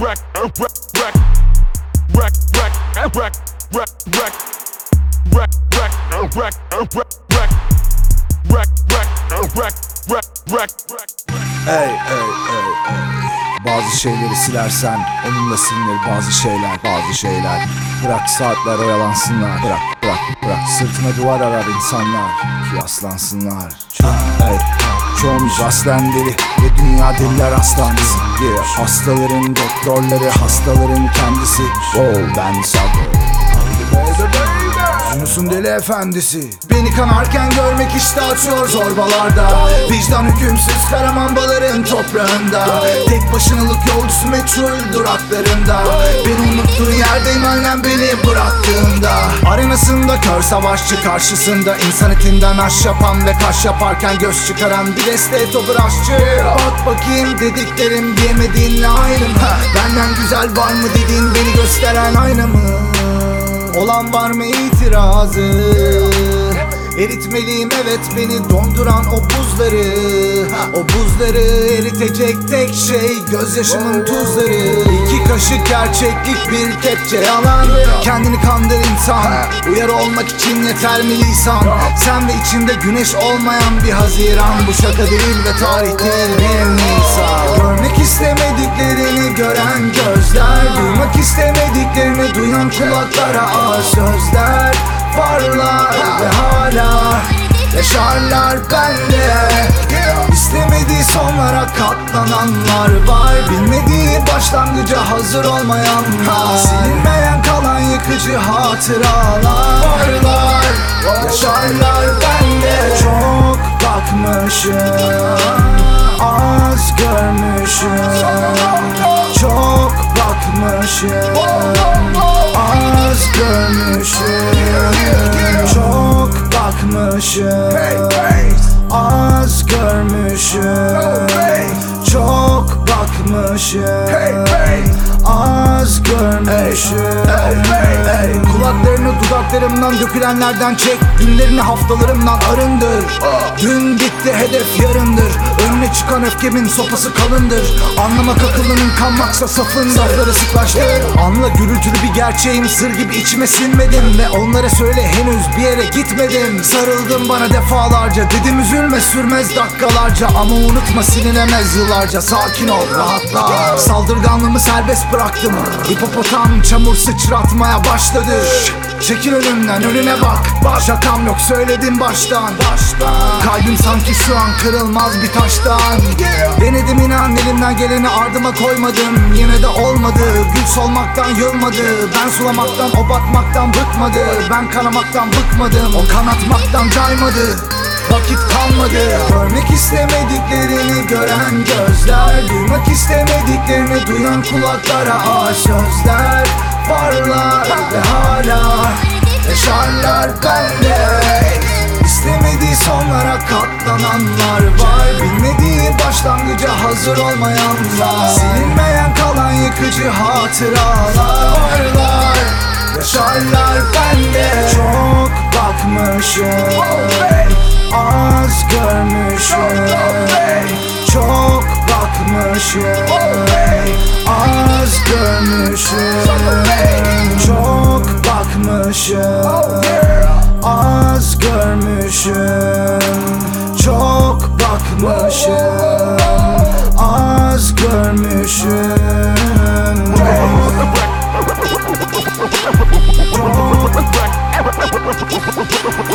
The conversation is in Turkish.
wreck, wreck, wreck, wreck, wreck, wreck, wreck, wreck, wreck, wreck, wreck, wreck, wreck, wreck, wreck, wreck, wreck, wreck, wreck. Ey ey ey ey Bazı şeyleri silersen onunla silinir bazı şeyler bazı şeyler Bırak saatler oyalansınlar Bırak bırak bırak sırtına duvar arar insanlar Kıyaslansınlar ey Çoğumuz aslen ve dünya deliler hastanesi. Yeah. Hastaların doktorları hastaların kendisi. Oh ben sabır Yunus'un deli efendisi. Beni kanarken görmek işte açıyor zorbalarda. Vicdan hükümsüz karamanbaların toprağında. Tek başınalık yolcusu meçhul duraklarında. Beni unuttuğu yerdeyim annem beni bıraktığında. Arenasında kör savaşçı karşısında. İnsan etinden aş yapan ve kaş yaparken göz çıkaran bir esteto aşçı. Bak bakayım dediklerim diyemediğinle aynı mı? Benden güzel var mı dediğin beni gösteren ayna mı? Olan var mı itirazı? Eritmeliyim evet beni donduran o buzları. O buzları eritecek tek şey gözyaşımın tuzları. İki kaşık gerçeklik bir kepçe. Yalan Kendini kandır insan. Uyarı olmak için yeter mi lisan? Sen ve içinde güneş olmayan bir haziran. Bu şaka değil ve tarih değil bir nisan Görmek istemediklerini gören gözler. Duymak istemediklerini duyan kulaklara ağır sözler Varlar ve hala yaşarlar bende İstemediği sonlara katlananlar var. Bilmediği başlangıca hazır olmayanlar. Silinmeyen kalan yıkıcı hatıralar Varlar. Yaşarlar bende Çok bakmışım az görmüşüm bakmışım az görmüşüm. Çok bakmışım. Az görmüşüm. Kulaklarını dudaklarımdan dökülenlerden çek. Günlerini haftalarımdan arındır. Dün bitti hedef yarındır Önüne çıkan öfkemin sopası kalındır. Anlamak akıllının kanmaksa safın Safları sıklaştır Anla gürültülü bir gerçeğim Sır gibi içime sinmedim. Ve onlara söyle henüz bir yere gitmedim. Sarıldım bana defalarca Dedim üzülme sürmez dakikalarca. Ama unutma silinemez yıllarca Sakin ol rahatla. Saldırganlığımı serbest bıraktım. Hipopotam çamur sıçratmaya başladı. Çekil önümden önüne Bak. Şakam yok söyledim baştan Baştan. Kalbim sanki şu an kırılmaz bir taştan Denedim inan elimden geleni ardıma koymadım. Yine de olmadı Gül solmaktan yılmadı. Ben sulamaktan o batmaktan bıkmadı. Ben kanamaktan bıkmadım O kanatmaktan caymadı. Vakit kalmadı. Görmek istemediklerini gören gözler Duymak istemediklerini duyan kulaklara ağır sözler Varlar ve hala yaşarlar bende İstemediği sonlara katlananlar var. Bilmediği başlangıca hazır olmayanlar Silinmeyen kalan yıkıcı hatıralar. Varlar yaşarlar bende Çok bakmışım Az görmüşüm. Çok bakmışım Az görmüşüm. Çok bakmışım Az görmüşüm. Çok bakmışım 哦。